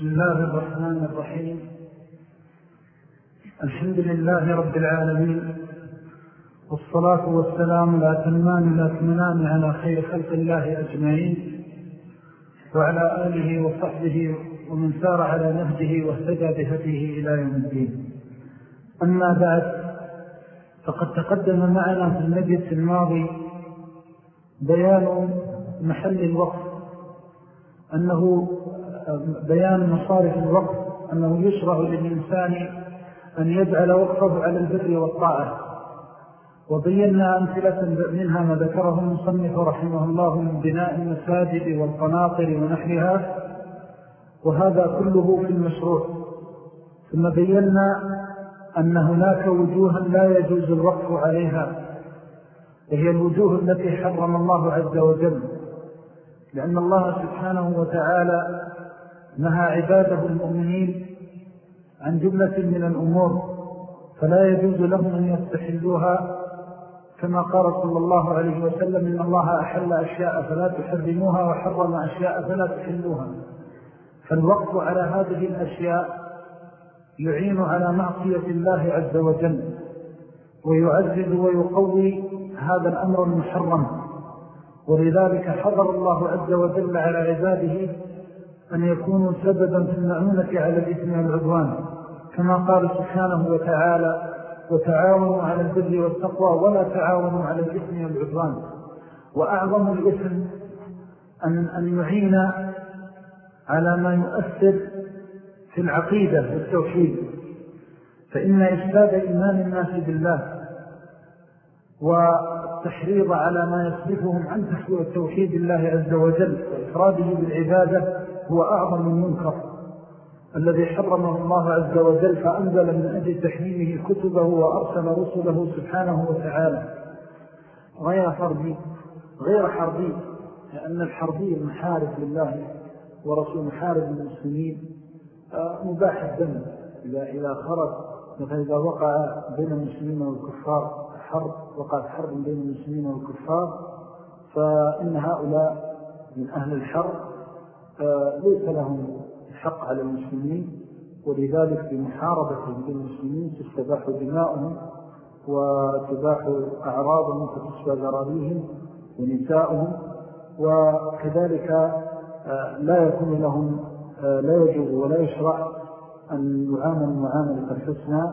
بسم الله الرحمن الرحيم. الحمد لله رب العالمين. والصلاة والسلام الأتمان الأكمنان على خير خلق الله أجمعين. وعلى آله وصحبه ومن سار على نهجه واهتدى بهديه إلى يوم الدين. أما بعد فقد تقدم معنا في المجلس الماضي بيان محل الوقت أنه بيان مصارف الوقت أنه يشرع للإنسان أن يجعل وقفه على البر والطاعة. وبينا أمثلة منها ما ذكره المصنف رحمه الله من بناء المساجد والقناطر ونحلها وهذا كله في المشروع. ثم بينا أن هناك وجوها لا يجوز الوقف عليها وهي الوجوه التي حرم الله عز وجل لأن الله سبحانه وتعالى نهى عباده المؤمنين عن جملة من الأمور فلا يجوز لهم أن يستحلوها. كما قال صلى الله عليه وسلم إن الله أحل أشياء فلا تحرموها وحرم أشياء فلا تحلوها. فالوقف على هذه الأشياء يعين على معصية الله عز وجل ويعزز ويقوي هذا الأمر المحرم. ولذلك حضر الله عز وجل على عباده أن يكونوا سببا في المعونة على الإثم والعدوان كما قال سبحانه وتعالى وتعاونوا على البر والتقوى ولا تعاونوا على الإثم والعدوان وأعظم الإثم أن, أن يعين على ما يؤثر في العقيدة والتوحيد. فإن إشباب إيمان الناس بالله والتحريض على ما يصرفهم عن تحويل توحيد الله عز وجل وإفراده بالعبادة هو أعظم المنكر الذي حرمه الله عز وجل فأنزل من أجل تحريمه كتبه وأرسل رسله سبحانه وتعالى. غير حربي غير حربي لأن الحربي المحارب لله ورسول محارب المسلمين آه، مباح الدم. إذا, إذا خرج فإذا وقع بين المسلمين والكفار حرب وقعت حرب بين المسلمين والكفار فإن هؤلاء من أهل الحرب ليس لهم الحق على المسلمين ولذلك بمحاربة بين المسلمين تستباح دماؤهم وتباح أعراضهم فتسوى ذراريهم ونساؤهم وكذلك آه، لا يكون لهم آه، لا يجوز ولا يشرع أن يعامل معاملة الحسنى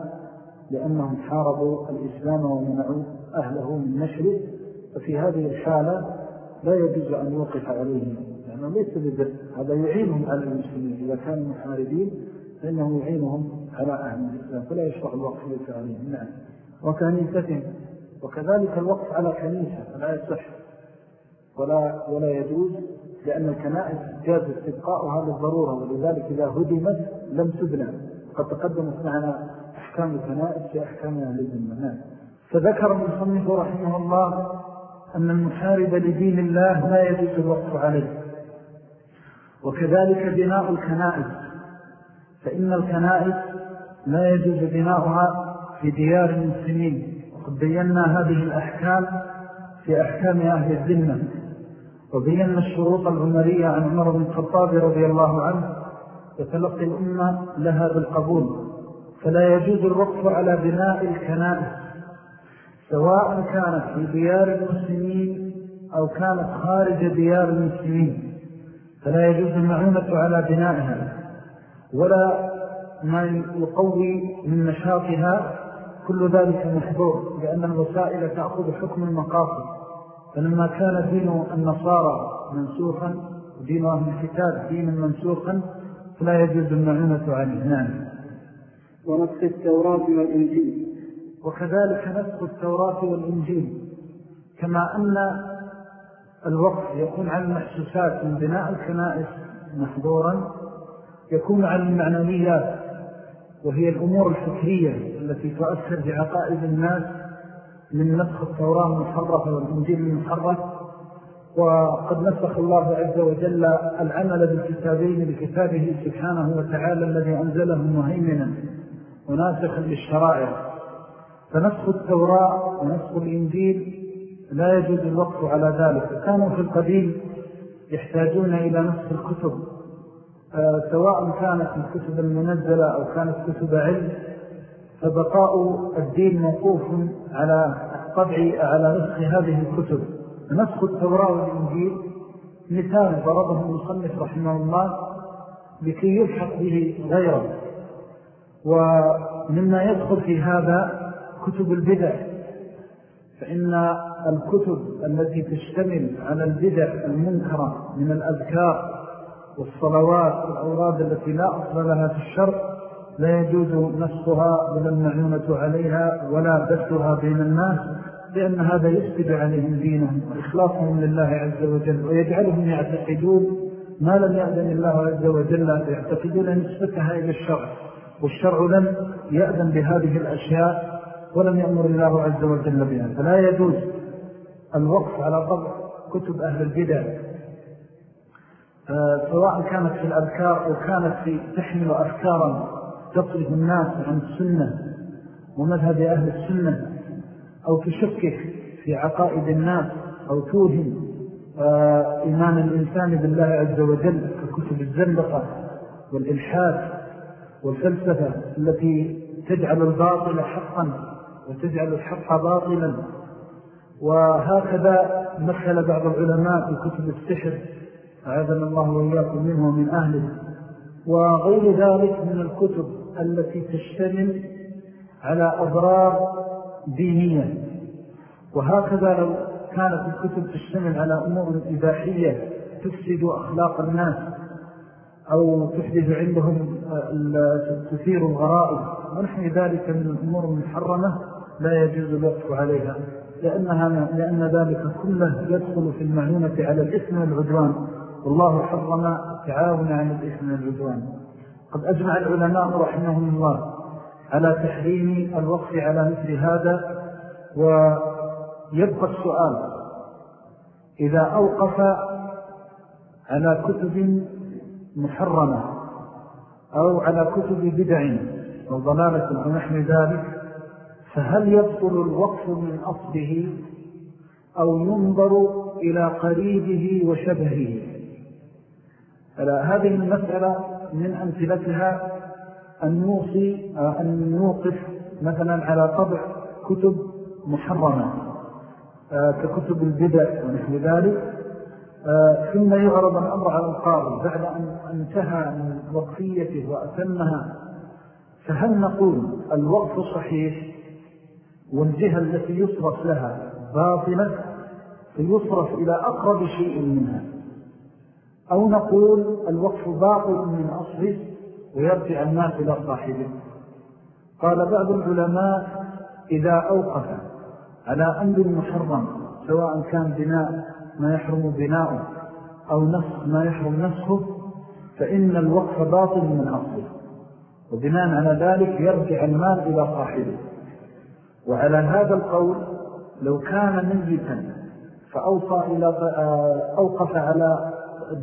لأنهم حاربوا الإسلام ومنعوا أهله من نشره ففي هذه الحالة لا يجوز أن يوقف عليهم. لأنه ليس بذل هذا يعينهم على المسلمين. إذا كانوا محاربين فإنه يعينهم على أهل الإسلام. فلا يشرع الوقفية عليهم. نعم. وكنيسة وكذلك الوقف على كنيسة. فلا يصح. ولا, ولا يجوز. لأن الكنائس جاز استبقاؤها للضرورة ولذلك إذا هدمت لم تبنى. قد تقدمت معنا أحكام الكنائس في أحكام أهل الذمة. نعم. فذكر المصنف رحمه الله أن المحارب لدين الله لا يجوز الوقف عليه. وكذلك بناء الكنائس. فإن الكنائس لا يجوز بناؤها في ديار المسلمين. وقد بينا هذه الأحكام في أحكام أهل الذمة. وبينا الشروط العمرية عن عمر بن الخطاب رضي الله عنه. وتلقي الأمة لها بالقبول. فلا يجوز الوقف على بناء الكنائس. سواء كانت في ديار المسلمين أو كانت خارج ديار المسلمين. فلا يجوز المعونة على بنائها ولا ما يقوي من نشاطها كل ذلك محظور لأن الوسائل تأخذ حكم المقاصد. فلما كان دين النصارى منسوخا ودين أهل الكتاب دين منسوخا فلا يجوز المعونة عليه نعم ونسخ التوراة والإنجيل. وكذلك نسخ التوراة والإنجيل. كما أن الوقف يكون على المحسوسات من بناء الكنائس محظورا يكون على المعنويات وهي الأمور الفكرية التي تؤثر بعقائد الناس من نسخ التوراة المحرفة والإنجيل المحرف. وقد نسخ الله عز وجل العمل بالكتابين بكتابه سبحانه وتعالى الذي أنزله مهيمنا وناسخا للشرائع. فنسخ التوراة ونسخ الإنجيل لا يجوز الوقف على ذلك. وكانوا في القديم يحتاجون إلى نسخ الكتب آه، سواء كانت الكتب المنزلة أو كانت كتب علم فبقاء الدين موقوف على طبع على نسخ هذه الكتب. نسخ التوراة والإنجيل مثال ضربه المصنف رحمه الله لكي يلحق به غيره. ومما يدخل في هذا كتب البدع فإن الكتب التي تشتمل على البدع المنكرة من الأذكار والصلوات والأوراد التي لا أصل لها في الشرع لا يجوز نسخها ولا المعونة عليها ولا بثها بين الناس لأن هذا يسكد عليهم دينهم وإخلاصهم لله عز وجل ويجعلهم يعتقدون ما لم يأذن الله عز وجل يعتقدون نسبتها إلى الشرع والشرع لم يأذن بهذه الأشياء ولم يأمر الله عز وجل بها فلا يجوز الوقف على طبع كتب أهل البدع. آه، سواء كانت في الأذكار أو كانت في تحمل أفكارا تصرف الناس عن السنة ومذهب أهل السنة أو تشكك في عقائد الناس أو توهم آه، إيمان الإنسان بالله عز وجل ككتب الزندقة والإلحاد والفلسفة التي تجعل الباطل حقا وتجعل الحق باطلا. وهكذا مثل بعض العلماء في كتب السحر أعاذنا الله وإياكم منه ومن أهله. وغير ذلك من الكتب التي تشتمل على أضرار دينية. وهكذا لو كانت الكتب تشتمل على أمور إباحية تفسد أخلاق الناس أو تحدث عندهم تثير الغرائب ونحن ذلك من الأمور المحرمة لا يجوز الوقف عليها. لأنها لأن ذلك كله يدخل في المعونة على الإثم والعدوان. والله حرم التعاون عن الإثم والعدوان. قد أجمع العلماء رحمهم الله على تحريم الوقف على مثل هذا ويبقى السؤال إذا أوقف على كتب محرمة أو على كتب بدع وضلالة ونحن ذلك فهل يبطل الوقف من أصله أو ينظر إلى قريبه وشبهه؟ هذه المسألة من أمثلتها أن نوصي أن نوقف مثلا على طبع كتب محرمة آه، ككتب البدع ونحو ذلك. آه، ثم يعرض الأمر على القاضي بعد أن انتهى من وقفيته وأتمها. فهل نقول الوقف صحيح؟ والجهة التي يصرف لها باطلة فيصرف إلى أقرب شيء منها. أو نقول الوقف باطل من أصله ويرجع الناس إلى صاحبه. قال بعض العلماء إذا أوقف على أمر محرم سواء كان بناء ما يحرم بناؤه أو نسخ ما يحرم نسخه فإن الوقف باطل من أصله. وبناء على ذلك يرجع المال إلى صاحبه. وعلى هذا القول لو كان ميتا فأوصى إلى أوقف على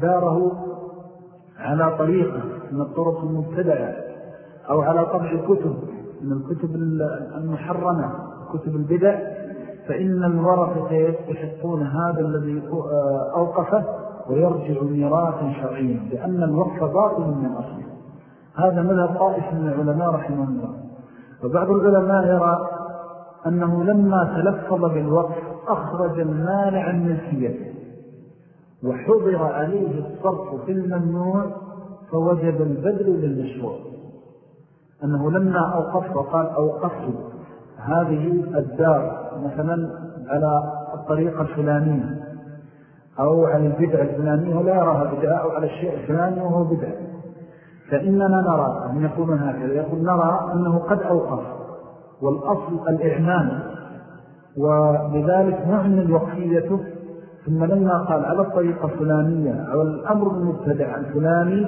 داره على طريقة من الطرق المبتدعة أو على طبع كتب من الكتب المحرمة كتب البدع فإن الورثة يستحقون هذا الذي أوقفه ويرجع ميراثا شرعيا لأن الوقف باطل من أصله هذا مذهب طائف من العلماء رحمه الله. وبعض العلماء يرى أنه لما تلفظ بالوقف أخرج المال عن نسيته وحضر عليه الصرف في الممنوع فوجب البدل للمشروع. أنه لما أوقف وقال أوقفت هذه الدار مثلا على الطريقة الفلانية أو على البدع الفلانية ولا يراها بدعة أو على الشيء الفلاني وهو بدع فإننا نرى أن يقول هكذا يقول نرى أنه قد أوقف. والأصل الإعمام ولذلك نعمل وقفيته ثم لما قال على الطريقة الفلانية أو الأمر المبتدع الفلاني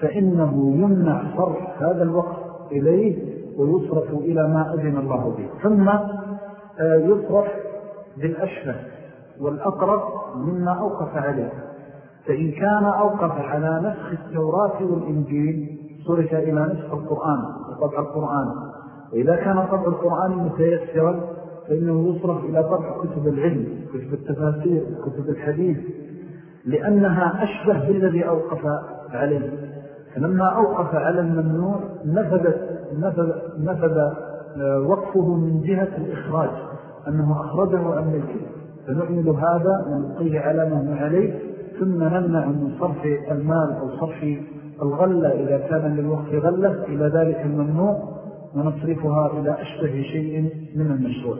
فإنه يمنع صرف هذا الوقت إليه ويصرف إلى ما أذن الله به. ثم آه، يصرف بالأشفى والأقرب مما أوقف عليه. فإن كان أوقف على نسخ التوراة والإنجيل صرف إلى نسخ القرآن وطبع القرآن. وإذا كان طبع القرآن متيسرا فإنه يصرف إلى طبع كتب العلم كتب التفاسير كتب الحديث لأنها أشبه بالذي أوقف عليه. فلما أوقف على الممنوع نفذ, نفذ, نفذ آه، وقفه من جهة الإخراج أنه أخرجه عن ملكه. فنعمل هذا ونلقيه على من عليه ثم نمنع من صرف المال أو صرف الغلة إذا كان للوقت غلة إلى ذلك الممنوع. ونصرفها إلى أشبه شيء من المشروع.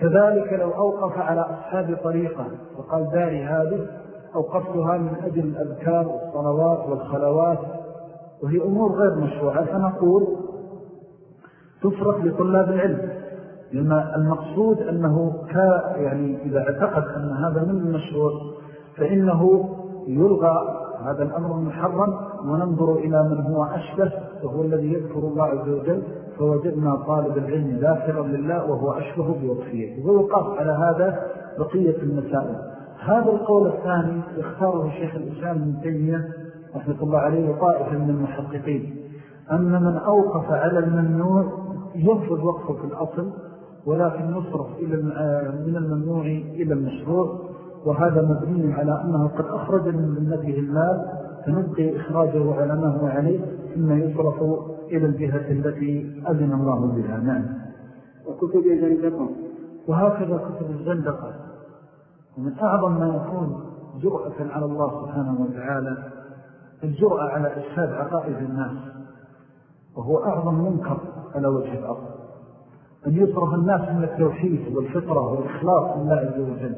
كذلك لو أوقف على أصحاب طريقة وقال داري هذه أوقفتها من أجل الأذكار والصلوات والخلوات وهي أمور غير مشروعة فنقول تصرف لطلاب العلم لأن المقصود أنه كا يعني إذا اعتقد أن هذا من المشروع فإنه يلغى هذا الأمر المحرم وننظر إلى من هو أشبه وهو الذي يذكر الله عز وجل فوجدنا طالب العلم ذاكرا لله وهو أشبه بوصفيته ويقاف على هذا بقية المسائل. هذا القول الثاني يختاره الشيخ الإسلام من تيمية رحمة الله عليه وطائفة من المحققين. أن من أوقف على الممنوع ينفذ وقفه في الأصل ولكن يصرف إلى من الممنوع إلى المشروع وهذا مبني على أنه قد أخرج من ذمته المال فنبقي إخراجه على ما هو عليه ثم يصرف إلى الجهة التي أذن الله بها. نعم. وكتب الزندقة وهكذا كتب الزندقة. ومن أعظم ما يكون جرأة على الله سبحانه وتعالى الجرأة على إشهاد عقائد الناس. وهو أعظم منكر على وجه الأرض. أن يصرف الناس من التوحيد والفطرة والإخلاص لله عز وجل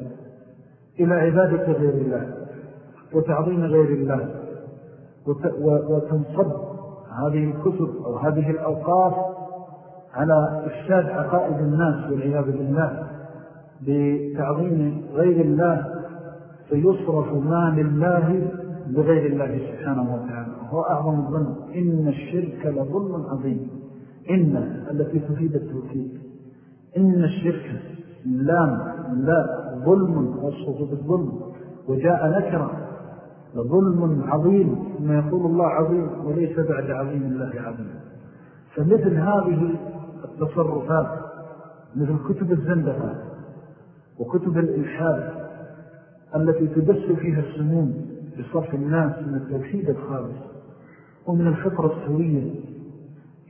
إلى عبادة غير الله وتعظيم غير الله وتنصب هذه الكتب أو هذه الأوقاف على إفساد عقائد الناس والعياذ بالله بتعظيم غير الله فيصرف ما لله بغير الله سبحانه وتعالى. وهو أعظم الظلم إن الشرك لظلم عظيم. إن التي تفيد التوكيد إن الشرك لا ظلم وصفه بالظلم. وجاء نكرا لظلم عظيم ما يقول الله عظيم وليس بعد عظيم الله عظيم. فمثل هذه التصرفات مثل كتب الزندقة وكتب الإلحاد التي تدس فيها السموم بصرف الناس من التوحيد الخالص ومن الفطرة السوية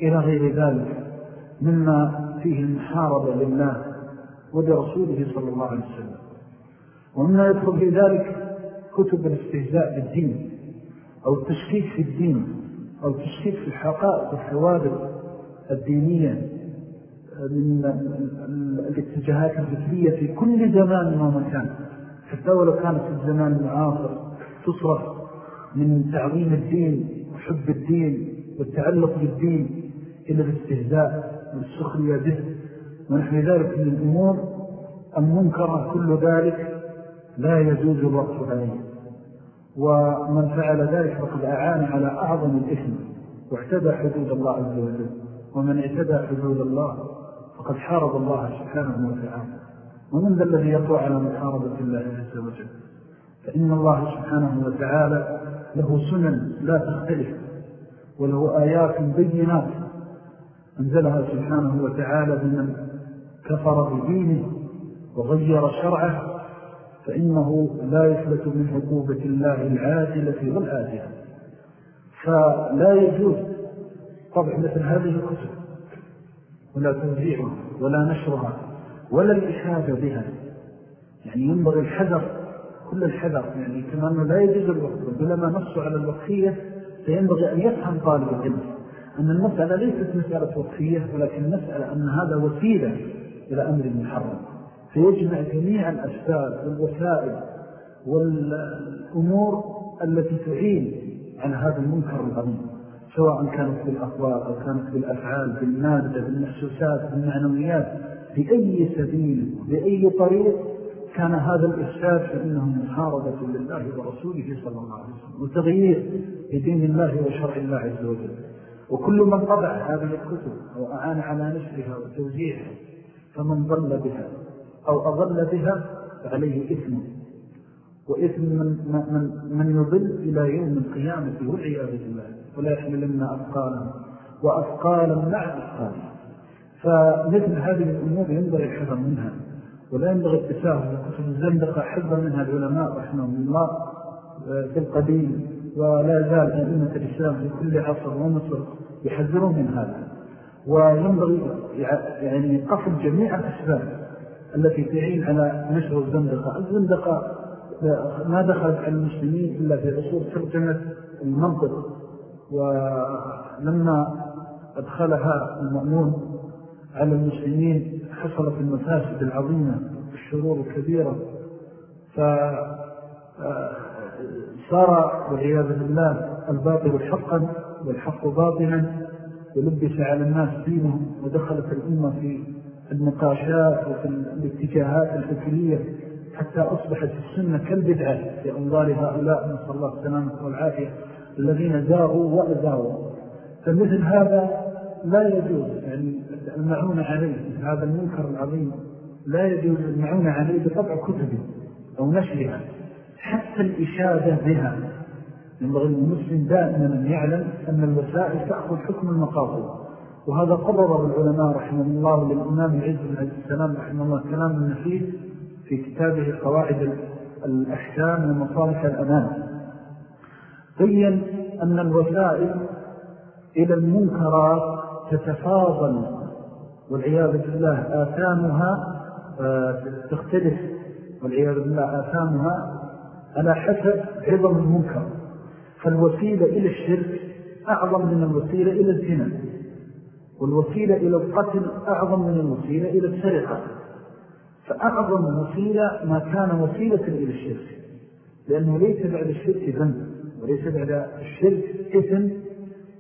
إلى غير ذلك مما فيه المحاربة لله ولرسوله صلى الله عليه وسلم. ومما يدخل في ذلك كتب الاستهزاء بالدين أو التشكيك في الدين أو التشكيك في الحقائق والثوابت الدينية من الاتجاهات الفكرية في كل زمان ومكان حتى ولو كانت في الزمان المعاصر تصرف من تعظيم الدين وحب الدين والتعلق بالدين إلى الاستهزاء والسخرية به. ونحن ذلك من الأمور المنكرة كل ذلك لا يجوز الوقف عليه. ومن فعل ذلك فقد أعان على أعظم الإثم واعتدى حدود الله عز وجل. ومن اعتدى حدود الله فقد حارب الله سبحانه وتعالى. ومن ذا الذي يقوى على محاربة الله عز وجل؟ فإن الله سبحانه وتعالى له سنن لا تختلف وله آيات بينات أنزلها سبحانه وتعالى بمن كفر بدينه وغير شرعه فإنه لا يفلت من عقوبة الله العاجلة والآجلة فلا يجوز طبع مثل هذه الكتب ولا توزيعها ولا نشرها ولا الإشادة بها. يعني ينبغي الحذر كل الحذر. يعني كما أنه لا يجوز الوقت ولما نص على الوقفية فينبغي أن يفهم طالب العلم. أن المسألة ليست مسألة وقفية ولكن مسألة أن هذا وسيلة إلى أمر محرم. فيجمع جميع الأسباب والوسائل والأمور التي تعين على هذا المنكر العظيم سواء كانت بالأقوال أو كانت بالأفعال بالمادة بالمحسوسات بالمعنويات بأي سبيل بأي طريق كان هذا الإفساد فإنه محاربة لله ورسوله صلى الله عليه وسلم وتغيير لدين الله وشرع الله عز وجل. وكل من طبع هذه الكتب أو أعان على نشرها وتوزيعها فمن ضل بها. أو أضل بها فعليه إثم. وإثم من, من, من يضل إلى يوم القيامة والعياذ بالله ولا يحملن أثقالا. وأثقالا مع أثقالا فمثل هذه الأمور ينبغي الحذر منها ولا ينبغي التساهل وكتب الزندقة حذر منها العلماء رحمه الله في القديم. ولا زال أئمة الإسلام في كل عصر ومصر يحذرون من هذا. وينبغي يعني قفل جميع الأسباب التي تعين على نشر الزندقة الزندقة ما دخلت على المسلمين إلا في عصور ترجمة المنطق. ولما أدخلها المأمون على المسلمين حصلت المفاسد العظيمة الشرور الكبيرة. فصار والعياذ بالله الباطل حقا والحق باطلا. ولبس على الناس دينهم ودخلت الأمة في النقاشات وفي الاتجاهات الفكرية حتى أصبحت السنة كالبدعة في أنظار هؤلاء نسأل الله السلامة والعافية الذين زاغوا وأزاغوا. فمثل هذا لا يجوز يعني المعونة عليه هذا المنكر العظيم لا يجوز المعونة عليه بطبع كتبه أو نشرها حتى الإشادة بها. ينبغي المسلم دائما أن يعلم أن الوسائل تأخذ حكم المقاصد. وهذا قرر العلماء رحمه الله للإمام العز بن السلام رحمه الله كلام النفيس في كتابه قواعد الأحكام ومصالح الأمان. بين أن الوسائل إلى المنكرات تتفاضل والعياذ بالله آثامها آه، تختلف والعياذ بالله آثامها على حسب عظم المنكر. فالوسيلة إلى الشرك أعظم من الوسيلة إلى الزنا. والوسيلة إلى القتل أعظم من الوسيلة إلى السرقة. فأعظم وسيلة ما كان وسيلة إلى الشرك. لأنه ليس بعد الشرك ذنب وليس بعد الشرك إثم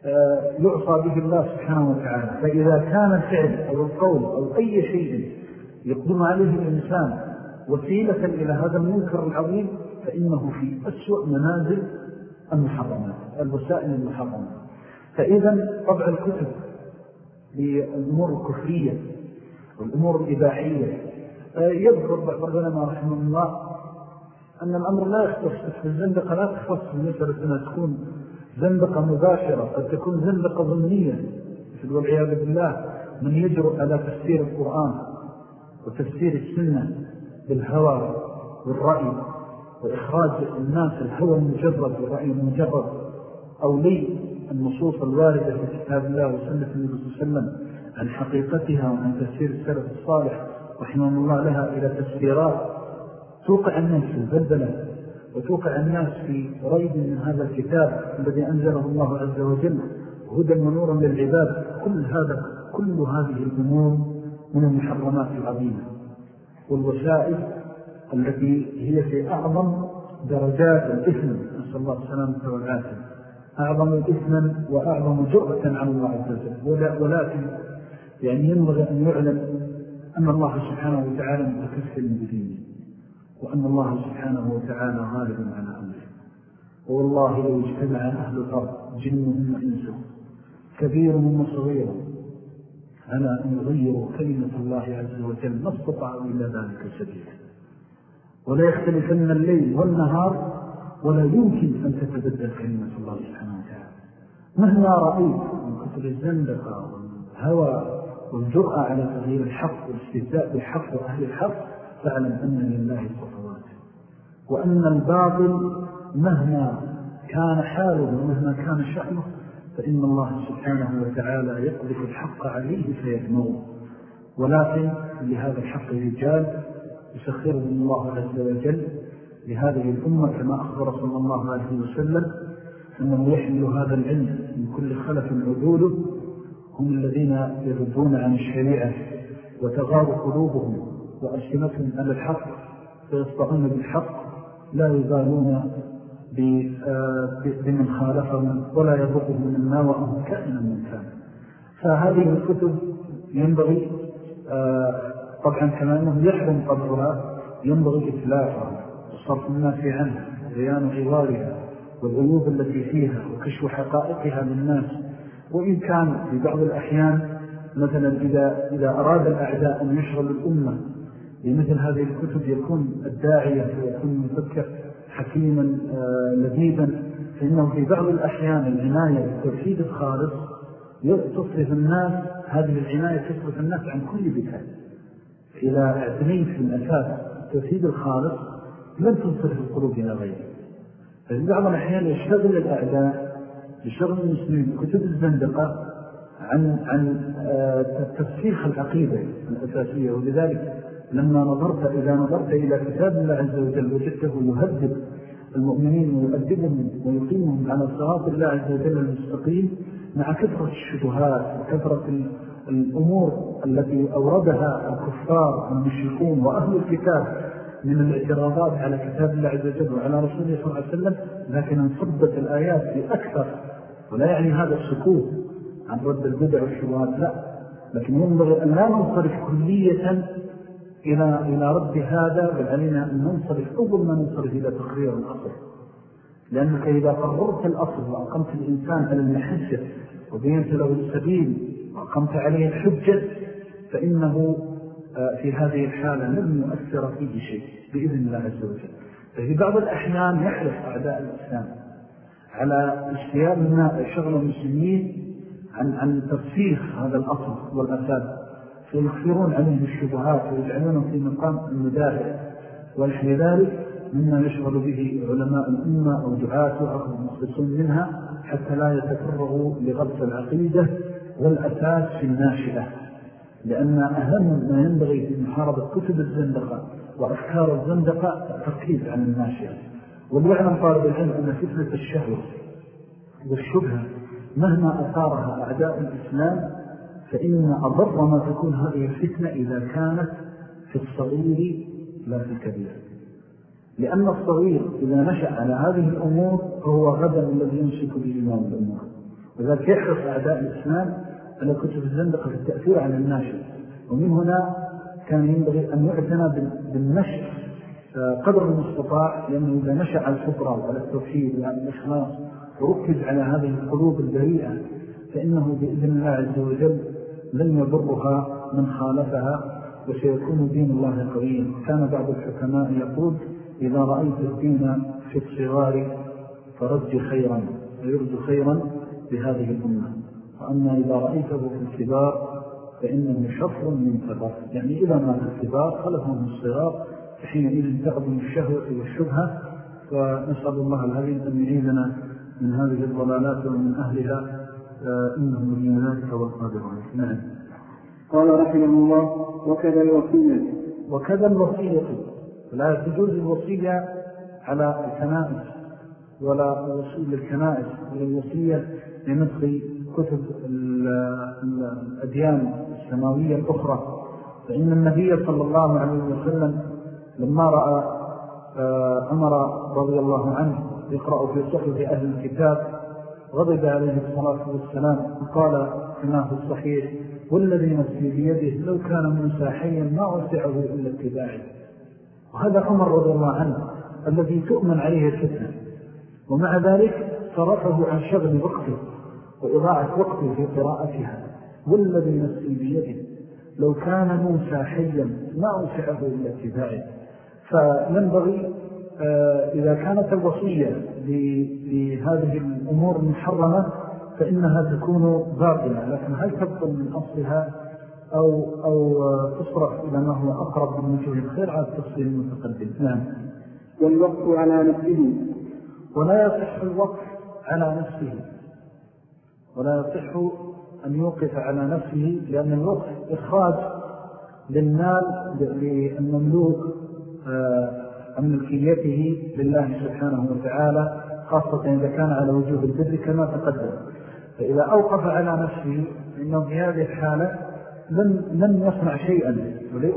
آه، يعصى به الله سبحانه وتعالى. فإذا كان الفعل أو القول أو أي شيء يقدم عليه الإنسان وسيلة إلى هذا المنكر العظيم فإنه في أسوأ منازل المحرمات الوسائل المحرمة فإذا طبع الكتب للأمور الكفرية والأمور الإباحية. آه، يذكر بعض العلماء رحمه الله أن الأمر لا يختص الزندقة لا تختص بالنسبة أنها تكون زندقة مباشرة قد تكون زندقة ظنية والعياذ بالله من يجرؤ على تفسير القرآن وتفسير السنة بالهوى والرأي وإخراج الناس الهوى المجرد والرأي المجرد أو لي النصوص الواردة في كتاب الله وسنة النبي صلى الله عليه وسلم عن حقيقتها وعن تفسير السلف الصالح رحمه الله لها إلى تفسيرات توقع الناس في البلبلة وتوقع الناس في ريب من هذا الكتاب الذي أنزله الله عز وجل هدى ونورا للعباد. كل هذا كل هذه الأمور من المحرمات العظيمة والوسائل التي هي في أعظم درجات الإثم. نسأل الله السلامة والعافية. أعظم إثما وأعظم جرأة على الله عز وجل. ولكن يعني ينبغي أن يعلم أن الله سبحانه وتعالى متكفل بدينه وأن الله سبحانه وتعالى غالب على أمره. والله لو اجتمع أهل الأرض جنهم وإنسهم كبيرهم وصغيرهم على أن يغيروا كلمة الله عز وجل ما استطاعوا إلا ذلك سبيلا. ولا يختلفن الليل والنهار ولا يمكن أن تتبدل كلمة الله سبحانه وتعالى. مهما رأيت من كتب الزندقة والهوى والجرأة على تغيير الحق والاستهزاء بالحق وأهل الحق فاعلم أن لله الصفوات وأن الباطل مهما كان حاله ومهما كان شأنه فإن الله سبحانه وتعالى يقذف الحق عليه فيدمره. ولكن لهذا الحق رجال يسخره الله عز وجل لهذه الأمة كما أخبر صلى الله عليه وسلم أنه يحمل هذا العلم من كل خلف عدوله هم الذين يردون عن الشريعة وتغار قلوبهم وألسنتهم على الحق فيصطعون بالحق لا يزالون آه، بمن خالفهم ولا يضرهم من ناوأهم كائنا من كان. فهذه الكتب ينبغي آه، طبعا كما أنه يحرم قدرها ينبغي إتلافها. وصرف الناس عنها وبيان عوارها والعيوب التي فيها وكشف حقائقها للناس. وإن كان في بعض الأحيان مثلا إذا, إذا أراد الأعداء أن يشغل الأمة بمثل هذه الكتب يكون الداعية ويكون المفكر حكيما آه، لذيذا. فإنه في بعض الأحيان العناية بالتوحيد الخالص تصرف الناس هذه العناية تصرف الناس عن كل بكاء. إذا اعتنيت في الأساس التوحيد الخالص لن تصرف القلوب إلى غيره. ففي بعض الأحيان يشتغل الأعداء يشتغل المسلمين كتب الزندقة عن, عن آه، تفسيخ العقيدة الأساسية. ولذلك لما نظرت إذا نظرت إلى كتاب الله عز وجل وجدته يهدد المؤمنين ويؤدبهم ويقيمهم على صراط الله عز وجل المستقيم مع كثرة الشبهات وكثرة الأمور التي أوردها الكفار والمشركون وأهل الكتاب من الاعتراضات على كتاب الله عز وجل وعلى رسوله صلى الله عليه وسلم لكن انصبت الآيات في أكثر ولا يعني هذا السكوت عن رد البدع والشبهات لا. لكن ينبغي أن لا ننصرف كلية إلى, إلى رد هذا بل علينا أن ننصرف أول ما ننصرف إلى تقرير الأصل. لأنك إذا قررت الأصل وأقمت الإنسان على المحجة وبينت له السبيل وأقمت عليه الحجة فإنه في هذه الحالة لم يؤثر فيه شيء بإذن الله عز وجل. ففي بعض الأحيان يحرص أعداء الإسلام على اشتيال شغل المسلمين عن, عن تفسيخ هذا الأصل والأساس. فيكثرون عليه الشبهات ويجعلونه في مقام المدافع. ونحن ذلك مما يشغل به علماء الأمة أو دعاته أو المخلصون منها حتى لا يتفرغوا لغرس العقيدة والأساس في الناشئة. لأن أهم ما ينبغي في محاربة كتب الزندقة وأفكار الزندقة التركيز عن الناشئة. وليعلم طالب العلم أن فتنة الشهوة والشبهة مهما أثارها أعداء الإسلام فإن أضر ما تكون هذه الفتنة إذا كانت في الصغير لا في الكبير. لأن الصغير إذا نشأ على هذه الأمور فهو غدا الذي يمسك بإمام الأمور وذلك يحرص أعداء الإسلام على كتب الزندقة في التأثير على الناشئ ومن هنا كان ينبغي أن يعتنى بالنشء قدر المستطاع لأنه إذا نشأ على الفطرة وعلى التوحيد وعلى الإخلاص وركز على هذه القلوب البريئة فإنه بإذن الله عز وجل لن يضرها من خالفها وسيكون دين الله قويا. كان بعض الحكماء يقول إذا رأيت الدين في الصغار فرج خيرا ويرج خيرا بهذه الأمة. وأما إذا رأيته في الكبار فإنه شر من كبر يعني إذا ما في الكبار خلفهم الصغار فحينئذ تعظم الشهوة والشبهة ونسأل الله العظيم أن يعيذنا من هذه الضلالات ومن أهلها. إنه من ذلك والقادر نعم. قال رحمه الله وكذا الوصية. وكذا الوصية. لا تجوز الوصية على الكنائس ولا وصول الكنائس ولا الوصية كتب الأديان السماوية الأخرى فإن النبي صلى الله عليه وسلم لما رأى آه، عمر رضي الله عنه يقرأ في صحف أهل الكتاب غضب عليه الصلاة والسلام وقال كما في الصحيح والذي نفسي بيده لو كان موسى حيا ما وسعه إلا اتباعه. وهذا عمر رضي الله عنه الذي تؤمن عليه الفتنة. ومع ذلك صرفه عن شغل وقته. وإضاعة وقته في قراءتها. والذي نفسي بيده. لو كان موسى حيا ما وسعه إلا اتباعه. فينبغي آه، إذا كانت الوصية بهذه الأمور المحرمة فإنها تكون باطلة. لكن هل تبطل من أصلها؟ أو, أو تصرف إلى ما هو أقرب من وجوه الخير على التصوير المتقدم. نعم. والوقف على نفسه. ولا يصح الوقف على نفسه. ولا يصح أن يوقف على نفسه لأن الوقف إخراج للمال للمملوك آه، عن ملكيته لله سبحانه وتعالى خاصة إذا كان على وجوه البر كما تقدم. فإذا أوقف على نفسه إنه في هذه الحالة لم, لم يصنع شيئا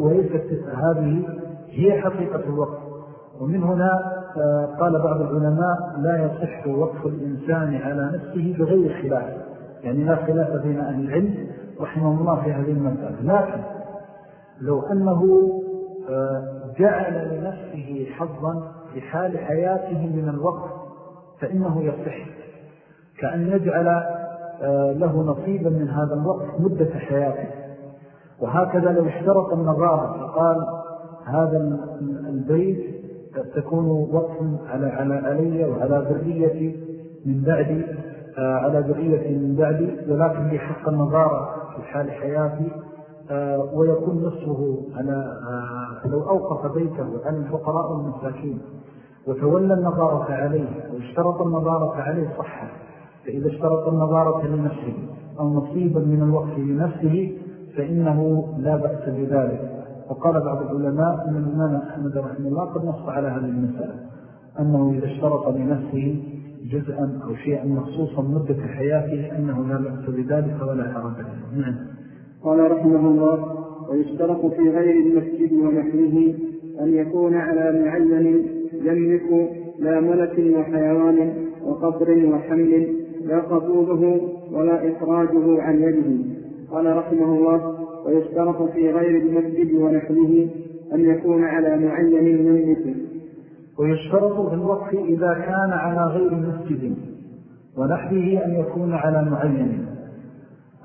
وليست هذه هي حقيقة الوقف. ومن هنا آه، قال بعض العلماء لا يصح وقف الإنسان على نفسه بغير خلاف. يعني لا خلاف بين أهل العلم رحمه الله في هذه المسألة. لكن لو أنه آه، جعل لنفسه حظا في حال حياته من الوقت فإنه يصح كأن يجعل آه، له نصيبا من هذا الوقت مدة حياته. وهكذا لو اشترط النظارة فقال هذا البيت تكون وقت على على علي وعلى ذريتي من بعدي آه، على ذريتي من بعدي ولكن لي حق النظارة في حال حياتي آه، ويكون نصفه على آه، لو أوقف بيته عن الفقراء والمساكين وتولى النظارة عليه واشترط النظارة عليه صحة فإذا اشترط النظارة لنفسه أو نصيبا من الوقت لنفسه فإنه لا بأس بذلك. وقال بعض العلماء أن الإمام أحمد رحمه الله قد نص على هذه المسألة أنه إذا اشترط لنفسه جزءا أو شيئا مخصوصا مدة حياته أنه لا بأس بذلك ولا حرج نعم. قال رحمه الله ويشترط في غير المسجد ونحوه أن يكون على معين يملك لا ملك وحيوان وقبر وحمل لا قبوله ولا إخراجه عن يده. قال رحمه الله ويشترط في غير المسجد ونحوه أن يكون على معين يملكه ويشترط في الوقف إذا كان على غير مسجد ونحوه أن يكون على معين.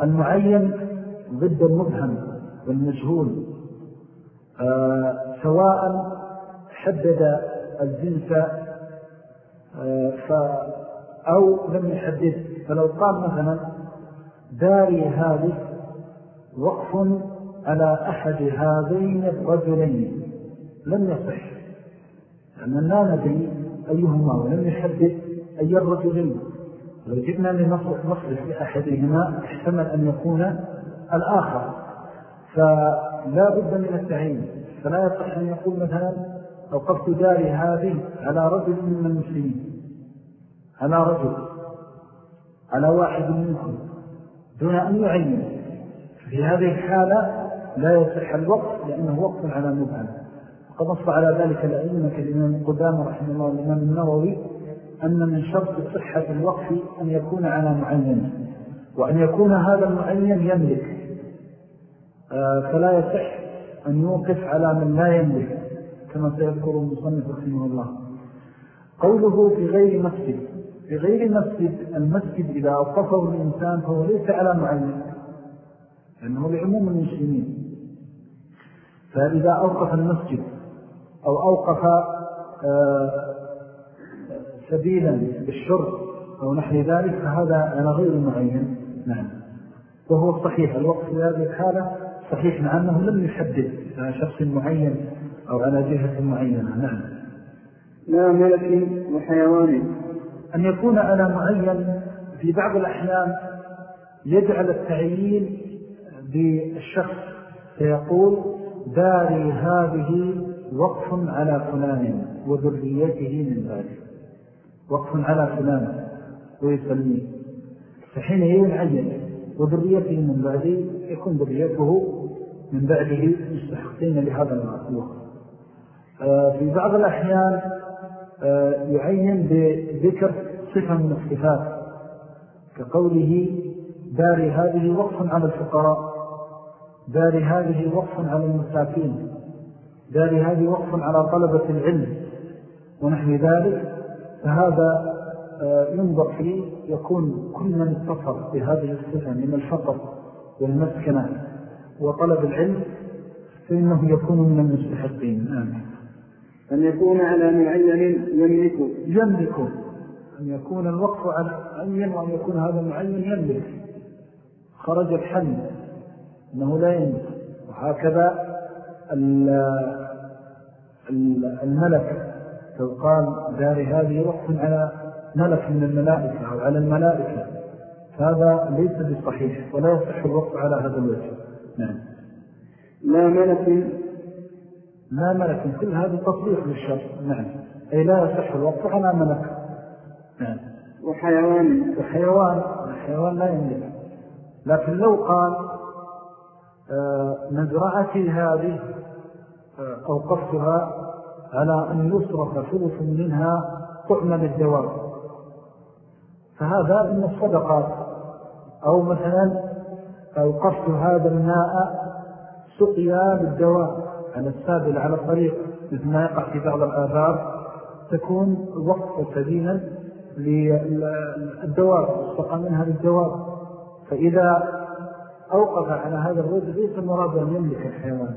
المعين ضد المبهم والمجهول. آه سواء حدد الجنس آه أو لم يحدد. فلو قال مثلا داري هذه وقف على أحد هذين الرجلين. لم يصح. لأن لا ندري أيهما ولم يحدد أي الرجلين لو جئنا لنصرف لأحدهما احتمل أن يكون الآخر. فلا بد من التعيين. فلا يصح أن يقول مثلا أوقفت داري هذه على رجل من المسلمين. على رجل. على واحد منكم. دون أن يعين. في هذه الحالة لا يصح الوقف لأنه وقف على مبهم نص على ذلك الأئمة كالإمام القدام رحمه الله والإمام النووي أن من شرط صحة الوقف أن يكون على معين وأن يكون هذا المعين يملك. آه، فلا يصح أن يوقف على من لا يملك كما سيذكر المصنف رحمه الله. قوله في غير مسجد في غير مسجد المسجد إذا أوقفه الإنسان فهو ليس على معين لأنه لعموم المسلمين. فإذا أوقف المسجد أو أوقف آه، سبيلا بالشرب أو نحن ذلك فهذا على غير معين. نعم. وهو صحيح. الوقت في هذه الحالة صحيح مع أنه لم يحدد على شخص معين أو على جهة معينة. نعم. لا ملك وحيوان أن يكون على معين في بعض الأحيان يجعل التعيين بالشخص فيقول داري هذه وقف على فلان وذريته من ذلك. وقف على فلان ويسميه. فحين ينعين وذريته من بعده يكون ذريته من بعده مستحقين لهذا الوقف. آه، في بعض الأحيان آه، يعين بذكر صفة من الصفات كقوله داري هذه وقف على الفقراء داري هذه وقف على المساكين. داري هذه وقف على طلبة العلم ونحن ذلك فهذا آه، ينظر فيه يكون كل من اتصل بهذه الصفة من الفقر والمسكنة وطلب العلم فإنه يكون من المستحقين. آمين. أن يكون على معين يملكه يملكه أن يكون الوقف على وأن يكون هذا المعين يملك. خرج الحمد أنه لا يملك. وهكذا الملك لو قال داري هذه وقف على ملك من الملائكة أو على الملائكة. هذا ليس بصحيح ولا يصح الوقف على هذا الوجه. نعم. لا ملك. لا ملك. كل هذا تطبيق للشر. نعم. أي لا يصح الوقف على ملك. نعم. وحيوان. وحيوان. الحيوان لا يملك. لكن لو قال مزرعتي هذه آه، أوقفتها على أن يصرف ثلث منها طعم للدواب فهذا من الصدقات. أو مثلا أوقفت هذا الماء سقيا للدواب على السابل على الطريق مثل ما يقع في بعض الآبار تكون وقف سبيلا للدواب استقى منها للدواب فإذا أوقف على هذا الوجه ليس المراد أن يملك الحيوان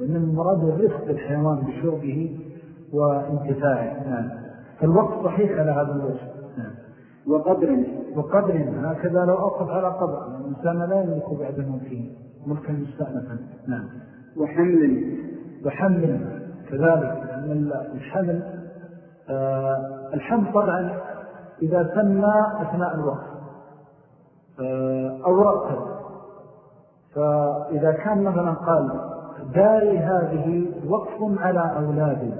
وإنما المراد الرفق بالحيوان بشربه وانتفاعه. نعم. فالوقت صحيح على هذا الوجه. نعم. وقدر. وقدر. هكذا لو أوقف على قدر. الإنسان لا يملك بعد موته ملكا مستأنفا نعم. وحمل. وحمل. كذلك. الحمل آه، الحمد طبعا إذا سمى أثناء الوقت آه، أو رأسا فإذا كان مثلا قال داري هذه وقف على أولادي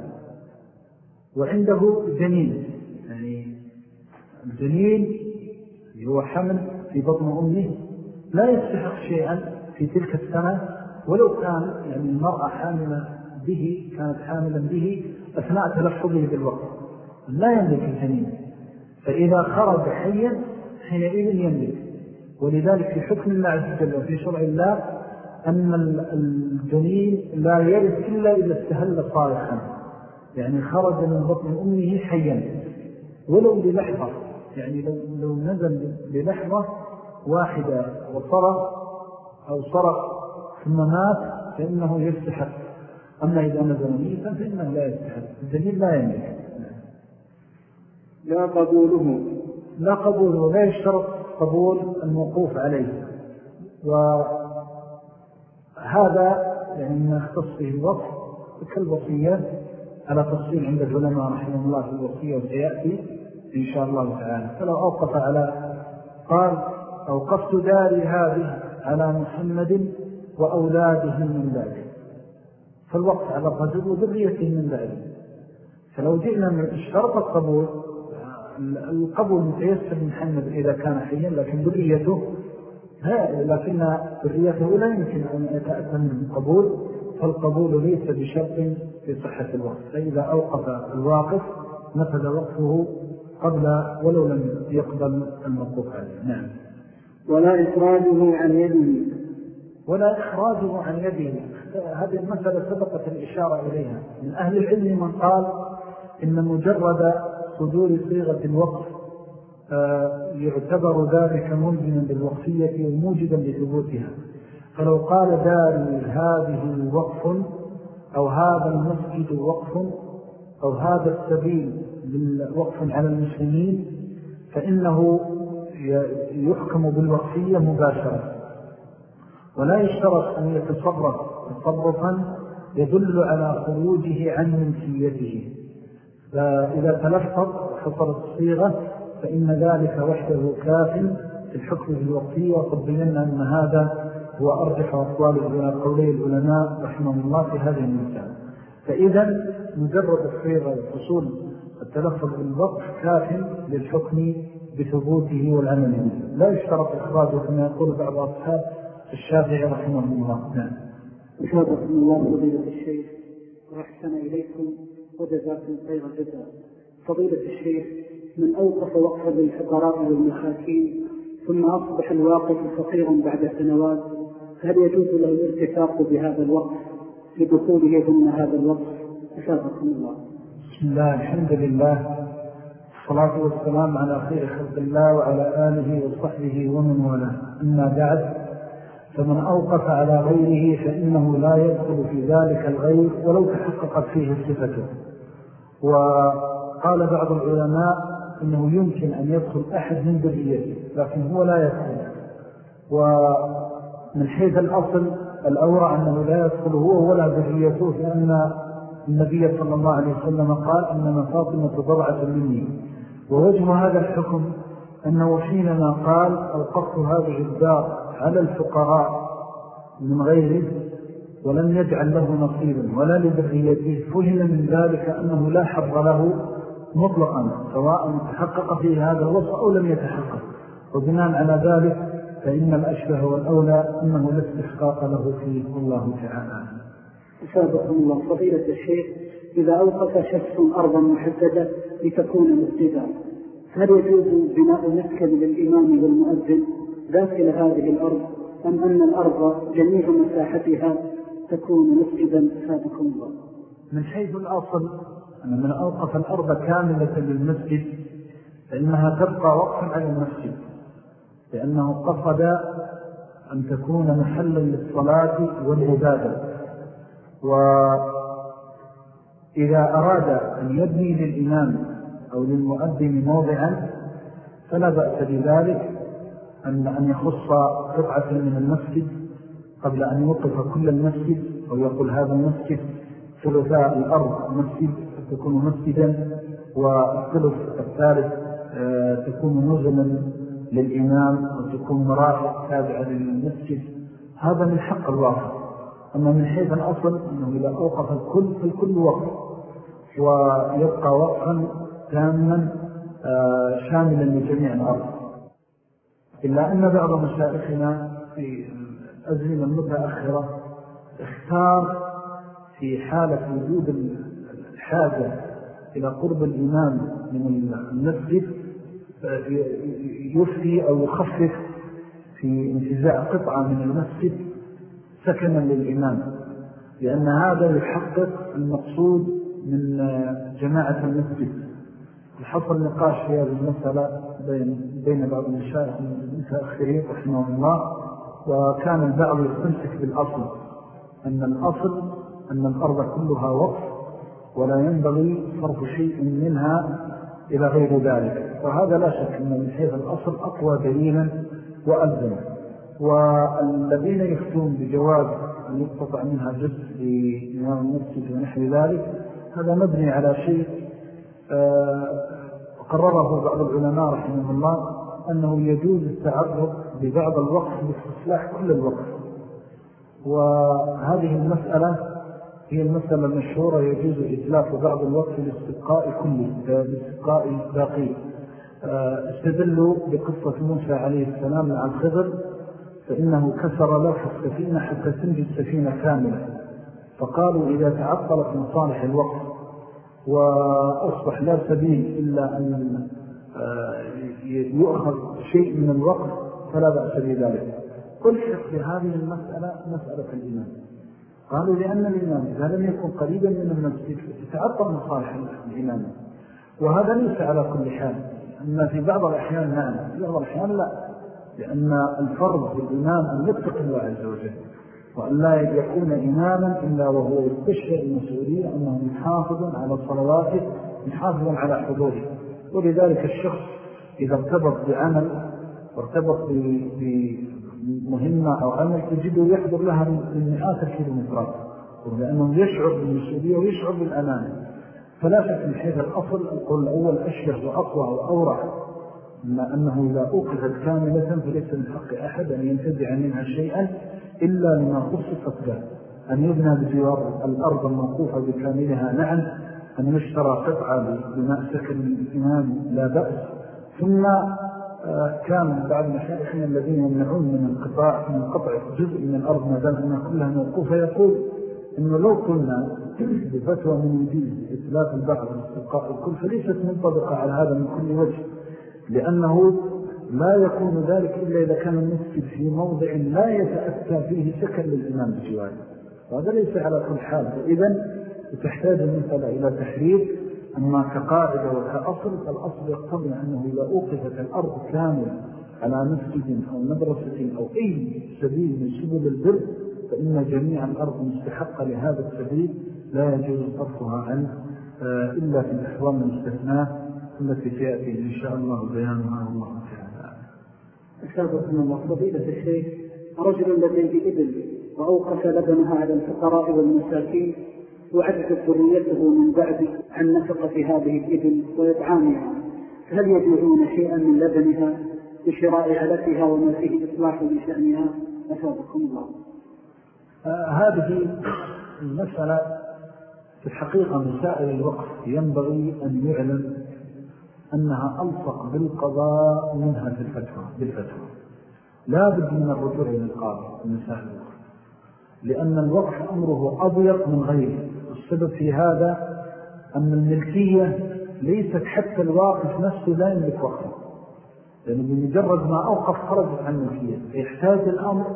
وعنده جنين يعني الجنين هو حمل في بطن أمه لا يستحق شيئا في تلك السنة ولو كان يعني المرأة حاملة به كانت حاملا به أثناء تلفظه بالوقت لا يملك الجنين. فإذا خرج حيا حينئذ يملك. ولذلك في حكم الله عز وجل وفي شرع الله أن الجنين لا يرث إلا إذا استهل صالحا. يعني خرج من بطن أمه حيا. ولو للحظة. يعني لو, لو نزل للحظة واحدة وصرخ أو صرخ ثم مات فإنه يستحق. أما إذا نزل ميتا فإنه لا يستحق. الدليل لا يملك. لا قبوله. لا قبوله. لا يشترط قبول الموقوف عليه. وهذا يعني ما يختص به الوصف كالوصية على تفصيل عند العلماء رحمه الله في الوصية وسيأتي إن شاء الله تعالى. فلو أوقف على قال أوقفت داري هذه على محمد وأولاده من بعده فالوقف على الرجل وذريته من بعده فلو جئنا من اشترط القبول القبول متيسر من محمد إذا كان حيا لكن ذريته لكن ذريته لا يمكن أن يتأثر من القبول فالقبول ليس بشرط في صحة الوقت. فإذا أوقف الواقف نفذ وقفه قبل ولو لم يقبل الموقوف عليه. نعم. ولا إخراجه عن يده. ولا إخراجه عن يده. هذه المسألة سبقت الإشارة إليها. من أهل العلم من قال إن مجرد صدور صيغة الوقف آه، يعتبر ذلك ملزما بالوقفية وموجدا لثبوتها. فلو قال داري هذه وقف أو هذا المسجد وقف أو هذا السبيل وقف على المسلمين فإنه يحكم بالوقفية مباشرة. ولا يشترط أن يتصرف تصرفا يدل على خروجه عن ملكيته. فإذا تلفظ وحصلت الصيغة فإن ذلك وحده كاف في الحكم بالوقفية وقد بينا أن هذا هو أرجح أقوال قولي العلماء رحمه الله في هذه المسألة. فإذا مجرد الصيغة والحصول التلفظ بالوقف كاف للحكم بثبوته والعمل به. لا يشترط إخراجه كما يقول بعض أصحاب الشافعي رحمه الله. نعم. أشهدكم الله فضيلة الشيخ وأحسن إليكم. وجزاكم خير الجزاء. فضيلة الشيخ من أوقف وقفا للفقراء والمساكين ثم أصبح الواقف فقيرا بعد سنوات هل يجوز له الارتفاق بهذا الوقف؟ لدخوله ضمن هذا الوقف؟ أشهدكم الله. بسم الله الحمد لله الصلاة والسلام على خير خلق الله وعلى آله وصحبه ومن ولا أما بعد فمن أوقف على غيره فإنه لا يدخل في ذلك الغير ولو تحققت فيه صفته. وقال بعض العلماء أنه يمكن أن يدخل أحد من ذريته لكن هو لا يدخل. ومن حيث الأصل الأورع أنه لا يدخل هو ولا ذريته لأن النبي صلى الله عليه وسلم قال أنما فاطمة ضرعة مني. ووجه هذا الحكم أنه حينما قال أوقفت هذه الدار على الفقراء من غيره ولم يجعل له نصيبا ولا لذريته. فهم من ذلك أنه لا حظ له مطلقا سواء تحقق فيه هذا الوصف أو لم يتحقق. وبناء على ذلك فإن الأشبه والأولى أنه لا استحقاق له فيه. الله تعالى أسابقكم الله. فضيلة الشيخ إذا أوقف شخص أرضا محددة لتكون مسجدا هل يجوز بناء مسكن للإمام والمؤذن داخل هذه الأرض؟ أم أن الأرض جميع مساحتها تكون مسجدا أسابقكم الله. من حيث الأصل أن من أوقف الأرض كاملة للمسجد فإنها تبقى وقفا على المسجد لأنه قصد أن تكون محلا للصلاة والعبادة. وإذا أراد أن يبني للإمام أو للمؤذن موضعا فلا بأس بذلك أن, أن يخص قطعة من المسجد قبل أن يوقف كل المسجد أو يقول هذا المسجد ثلثاء الأرض مسجد تكون مسجدا والثلث الثالث آه، تكون نزلا للإمام وتكون مرافق تابعة للمسجد. هذا من حق الواقع أما من حيث الأصل أنه إذا أوقف الكل فالكل وقف. ويبقى وقفا تاما آه، شاملا لجميع الأرض. إلا أن بعض مشاركنا في الأزمنة المتأخرة اختار في حالة وجود الحاجة إلى قرب الإمام من المسجد يفتي أو يخفف في انتزاع قطعة من المسجد سكنا للإمام لأن هذا يحقق المقصود من جماعة المسجد. حصل نقاش في هذه المسألة بين, بين بعض المشايخ المتأخرين رحمه الله. وكان البعض يستمسك بالأصل أن الأصل أن الأرض كلها وقف ولا ينبغي صرف شيء منها إلى غير ذلك. وهذا لا شك أن من حيث الأصل أقوى دليلا وألزم. والذين يفتون بجواز أن يقتطع منها جزء لإمام المسجد ونحو ذلك هذا مبني على شيء آه، قرره بعض العلماء رحمه الله أنه يجوز التعرض ببعض الوقت لاستصلاح كل الوقت. وهذه المسألة هي المسألة المشهورة يجوز إتلاف بعض الوقت لاستبقاء كله لاستبقاء باقي آه، استدلوا بقصة موسى عليه السلام مع الخضر فإنه كسر لوح السفينة حتى تنجي السفينة كاملة. فقالوا إذا تعطلت مصالح الوقت وأصبح لا سبيل إلا أن آه، يؤخذ شيء من الوقت فلا بأس بذلك. ألحق بهذه المسألة مسألة الإمام قالوا لأن الإمام إذا لم يكن قريبا من المسجد فتتعطل مصالح الإمام وهذا ليس على كل حال. أما في بعض الأحيان نعم في بعض الأحيان لا. لأن الفرض بالإمام أن يتق الله عز وجل. وأن لا يكون إماما إلا وهو يستشعر المسؤولية أنه محافظ على صلواته محافظ على حضوره. ولذلك الشخص إذا ارتبط بعمل وارتبط بمهمة أو عمل تجده يحضر لها من مئات الكيلومترات لأنه يشعر بالمسؤولية ويشعر بالأمان. فلا شك من حيث الأصل القول الأول أشبه وأقوى وأورع إما أنه إذا أوقفت كاملة فليس من حق أحد أن ينتزع منها شيئا إلا لما خصصت به. أن يبنى بجوار الأرض الموقوفة بكاملها نعم أن يشترى قطعة بماء سكن الإمام لا بأس. ثم كان بعض مشايخنا الذين يمنعون من القطاع من قطع جزء من الأرض ما دام أنها كلها موقوفة يقول إنه لو قلنا بفتوى من يجيز إتلاف البعض واستبقاء الكل فليست منطبقة على هذا من كل وجه لأنه لا يكون ذلك إلا إذا كان المسجد في موضع لا يتأتى فيه سكن للإمام بجواره. وهذا ليس على كل حال. فإذا تحتاج المسألة إلى تحرير أما كقاعدة وكأصل فالأصل يقتضي أنه إذا أوقفت الأرض كامل على مسجد أو مدرسة أو أي سبيل من سبل البر فإن جميع الأرض مستحقة لهذا السبيل لا يجوز صرفها عنه آه، إلا في الأحوال المستثناء التي تأتي إن شاء الله بيانها الله تعالى. أشهدكم الله فضيلة الشيخ رجل لديه إبل وأوقف لبنها على الفقراء والمساكين وعدت ذريته من بعد عن نفقة هذه الإبل وإطعامها هل يبيعون شيئا من لبنها بشراء علفها وما فيه إصلاح لشأنها؟ أشهدكم الله. آه هذه المسألة في الحقيقة مسائل الوقف ينبغي أن يعلم أنها ألصق بالقضاء منها في الفتوى بالفتوى. لا بد من الرجوع إلى القاضي المسائل الوقف لأن الوقف أمره أضيق من غيره. والسبب في هذا أن الملكية ليست حتى الواقف نفسه لا يملك وقفه لأنه بمجرد ما أوقف خرجت عن الملكية يحتاج الأمر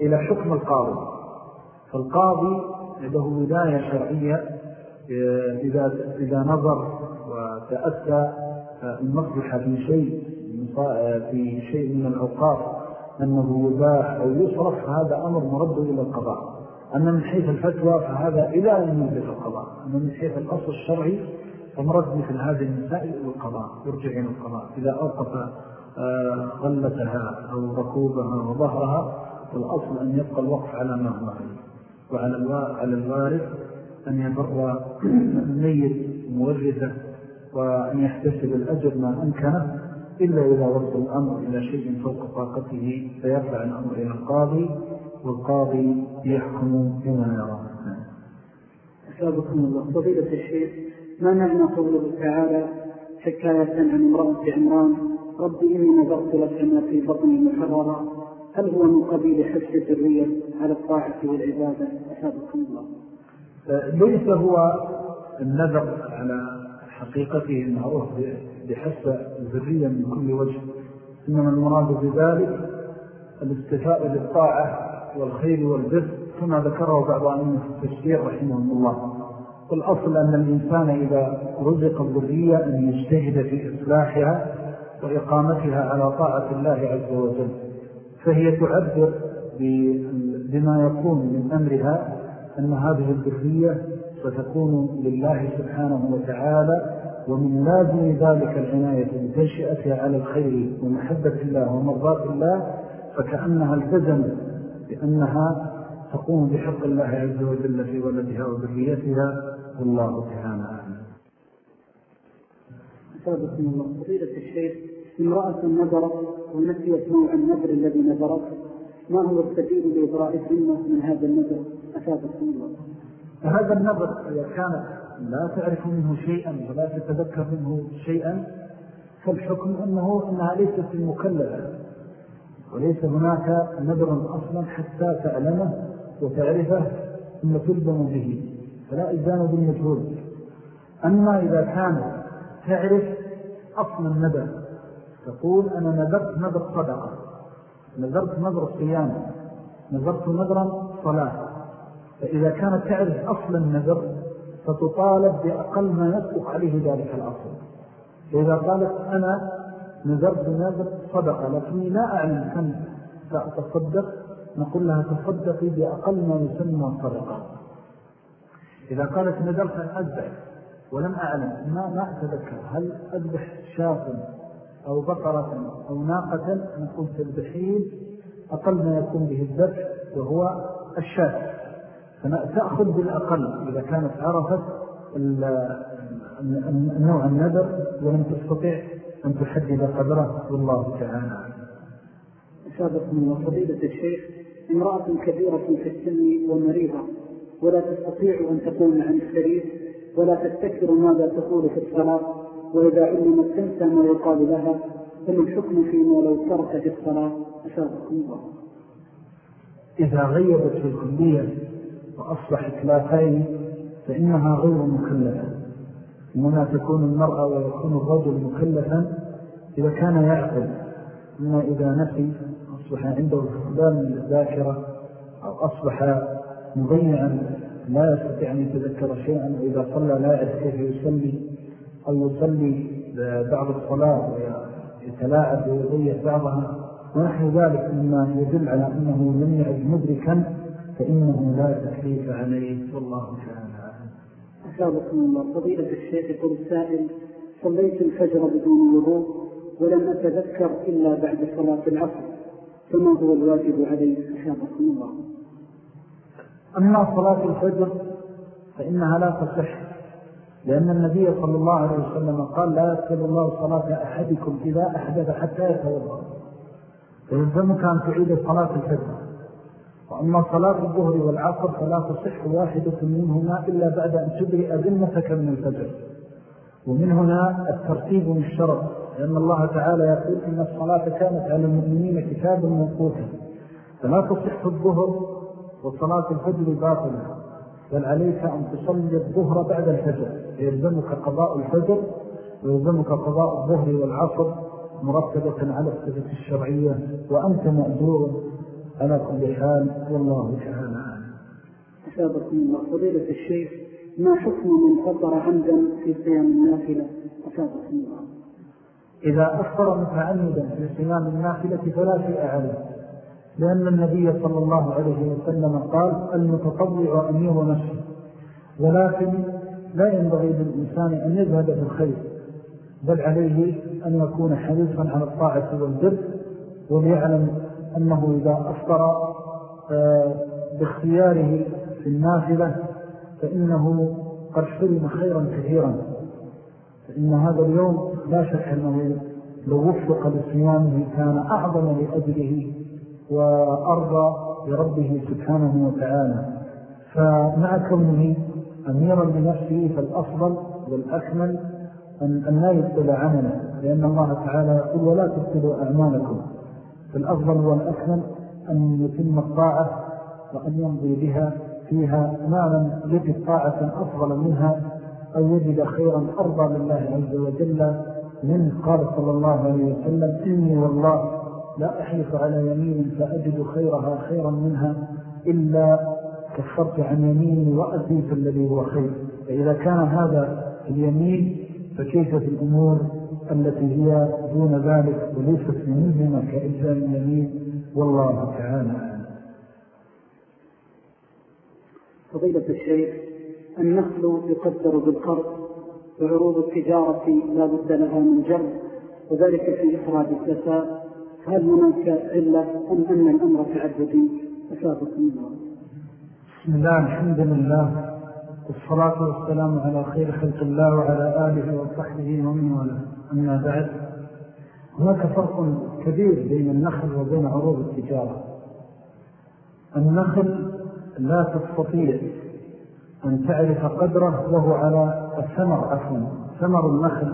إلى حكم القاضي. فالقاضي له ولاية شرعية إذا, إذا نظر وتأتى المصلحة في شيء في شيء من الأوقاف أنه يباح أو يصرف هذا أمر مرد إلى القضاء. أما من حيث الفتوى فهذا إلى أن ينزل القضاء. أما من حيث الأصل الشرعي فمرد مثل هذه المسائل إلى القضاء يرجع إلى القضاء. إذا أوقف آه، غلتها أو ركوبها وظهرها فالأصل أن يبقى الوقف على ما هو عليه. وعلى الوارث أن يبر الميت مورثة وأن يحتسب الأجر ما أمكنه إلا إذا وصل الأمر إلى شيء فوق طاقته فيرفع الأمر إلى القاضي والقاضي يحكم بما يرى أسابقكم الله. فضيلة الشيخ ما معنى قوله تعالى حكاية عن امرأة عمران؟ رب إني نظرت لك ما في بطني محررا. هل هو من قبيل حفظ الذرية على الطاعة والعبادة؟ أسابقكم الله. ليس هو النذر على حقيقته المعروف بحس الذرية من كل وجه إنما المراد بذلك الاستفاء للطاعة والخير والبر كما ذكره بعض أمين في التشريع رحمه الله. والأصل أن الإنسان إذا رزق الذرية أن يجتهد في إصلاحها وإقامتها على طاعة الله عز وجل. فهي تعبر بما يكون من أمرها أن هذه الذرية ستكون لله سبحانه وتعالى ومن لازم ذلك العناية بتنشئتها على الخير ومحبة الله ومرضات الله فكأنها التزمت بأنها تقوم بحق الله عز وجل في ولدها وذريتها والله تعالى أعلم. أسابقكم الله. فضيلة الشيخ امرأة نظرت ونسيت نوع النذر الذي نظرت ما هو السبيل لإبراء الذمة من هذا النذر؟ أسابقكم الله. هذا النظر إذا كانت لا تعرف منه شيئا ولا تتذكر منه شيئا فالحكم أنه أنها ليست المكلفة. وليس هناك نذر أصلا حتى تعلمه وتعرفه ثم تلزم به فلا إزان بالمجهول. أما إذا كان تعرف أصل النذر تقول أنا نذرت نذر صدقة نذرت نذر الصيام نذرت نذرا صلاة. فإذا كانت تعرف أصل النذر فتطالب بأقل ما يصدق عليه ذلك الأصل. فإذا قالت أنا نذرت نذر صدقة لكني لا أعلم كم سأتصدق. نقول لها تصدقي بأقل ما يسمى صدقة. إذا قالت نذرت أن أذبح ولم أعلم ما, ما أتذكر. هل أذبح شاف أو بقرة أو ناقة؟ نقول تذبحين أقل ما يكون به الذبح وهو الشاف فتأخذ بالأقل إذا كانت عرفت النوع النذر ولم تستطيع أن تحدد قدره والله تعالى. سابق من فضيلة الشيخ امرأة كبيرة في السن ومريضة ولا تستطيع أن تقوم عن السرير ولا تستكثر ماذا تقول في الصلاة وإذا علمت تنسى ما يقال لها فما الحكم فيما لو تركت الصلاة؟ أسابق الله. إذا غيرت في الكلية وأصبحت لا فإنها غير مكلفة. إنما تكون المرأة ويكون الرجل مكلفا إذا كان يعقل إما إذا نسي أصبح عنده فقدان الذاكرة أو أصبح مضيعا لا يستطيع أن يتذكر شيئا وإذا صلى لا يعرف كيف يصلي أو يصلي بعض الصلاة ويتلاعب ويضيع بعضها. ونحن ذلك مما يدل على أنه لم يعد مدركا فإنه لا تكليف عليه. والله تعالى. أسابقكم الله فضيلة الشيخ يقول السائل صليت الفجر بدون وضوء ولم أتذكر إلا بعد صلاة العصر فما هو الواجب عليه أسابقكم الله. أما صلاة الفجر فإنها لا تصح لأن النبي صلى الله عليه وسلم قال لا يكتب الله صلاة أحدكم إذا أحدث حتى يتوضأ. فيلزمك أن تعيد صلاة الفجر. وأما صلاة الظهر والعصر فلا تصح واحدة منهما إلا بعد أن تدري أذنتك من الفجر. ومن هنا الترتيب من الشرط لأن الله تعالى يقول إن الصلاة كانت على المؤمنين كتابا موقوفا فلا تصح الظهر وصلاة الفجر باطلة بل عليك أن تصلي الظهر بعد الفجر. يلزمك قضاء الفجر ويلزمك قضاء الظهر والعصر مرتبة على الصفة الشرعية وأنت مأجور. على كل حال والله تعالى أسابقكم الله. فضيلة الشيخ ما حكم من فطر عمدا في صيام النافلة؟ أسابقكم الله. إذا أفطر متعمدا في صيام النافلة فلا شيء عليه لأن النبي صلى الله عليه وسلم قال المتطوع أمير نفسه ولكن لا ينبغي للإنسان أن يذهب في الخير بل عليه أن يكون حريصا على الطاعة والبر وليعلم أنه إذا أفطر آه، باختياره في النافلة فإنه قد حرم خيرا كثيرا. فإن هذا اليوم لا شك أنه لو وفق لصيامه كان أعظم لأجله وأرضى لربه سبحانه وتعالى. فمع كونه أميرا بنفسه فالأفضل والأكمل أن لا يبطل عمله لأن الله تعالى يقول ولا تبطلوا أعمالكم. فالأفضل والأكمل أن يتم الطاعة وأن يمضي بها فيها ما لم يجد طاعة أفضل منها أو يجد خيرا أرضى لله عز وجل من قال صلى الله عليه وسلم إني والله لا أحلف على يمين فأجد خيرها خيرا منها إلا كفرت عن يميني وأتيت الذي هو خير. فإذا كان هذا اليمين فكيف في الأمور؟ التي هي دون ذلك وليست منهما كإجزاء اليمين والله تعالى فضيلة الشيخ النخل يقدر بالقرض وعروض التجارة لا بد لها من جر وذلك في إخراج الزكاة هل هناك علة أم أن الأمر تعبدي أسابق الله بسم الله الحمد لله. والصلاة والسلام على خير خلق الله وعلى آله وصحبه ومن ولا أما بعد هناك فرق كبير بين النخل وبين عروض التجارة. النخل لا تستطيع أن تعرف قدره وهو على الثمر عفوا ثمر النخل